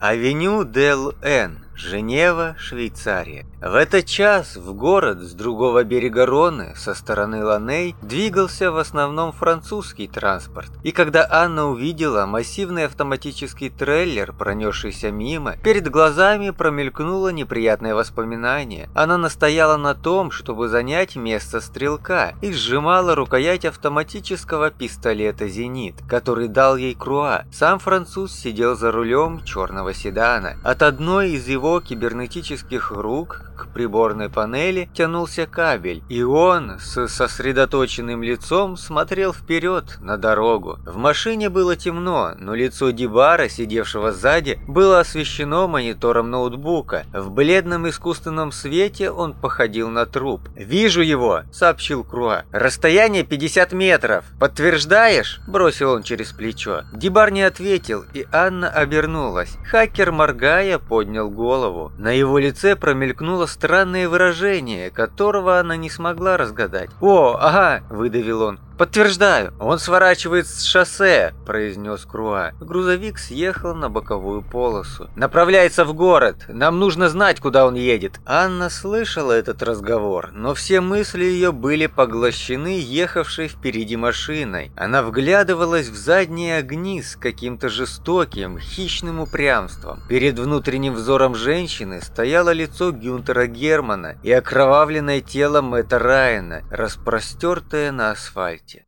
Авеню Дел Н, Женева, Швейцария. В этот час в город с другого берега Роны, со стороны Ланей, двигался в основном французский транспорт. И когда Анна увидела массивный автоматический трейлер, пронесшийся мимо, перед глазами промелькнуло неприятное воспоминание. Она настояла на том, чтобы занять место стрелка, и сжимала рукоять автоматического пистолета «Зенит», который дал ей Круа. Сам француз сидел за рулем черного седана. От одной из его кибернетических рук к приборной панели тянулся кабель, и он с сосредоточенным лицом смотрел вперед на дорогу. В машине было темно, но лицо Дибара, сидевшего сзади, было освещено монитором ноутбука. В бледном искусственном свете он походил на труп. «Вижу его!» – сообщил Круа. «Расстояние 50 метров! Подтверждаешь?» – бросил он через плечо. Дибар не ответил, и Анна обернулась. Хакер, моргая, поднял голову. На его лице промелькнуло странное выражение, которого она не смогла разгадать. «О, ага!» – выдавил он. «Подтверждаю, он сворачивает с шоссе», – произнес Круа. Грузовик съехал на боковую полосу. «Направляется в город. Нам нужно знать, куда он едет». Анна слышала этот разговор, но все мысли ее были поглощены ехавшей впереди машиной. Она вглядывалась в задние огни с каким-то жестоким, хищным упрямством. Перед внутренним взором женщины стояло лицо Гюнтера Германа и окровавленное тело Мэтта Райана, распростертое на асфальте.